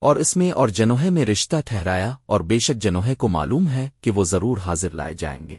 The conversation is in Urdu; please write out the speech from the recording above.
اور اس میں اور جنوہے میں رشتہ ٹھہرایا اور بے شک جنوہے کو معلوم ہے کہ وہ ضرور حاضر لائے جائیں گے۔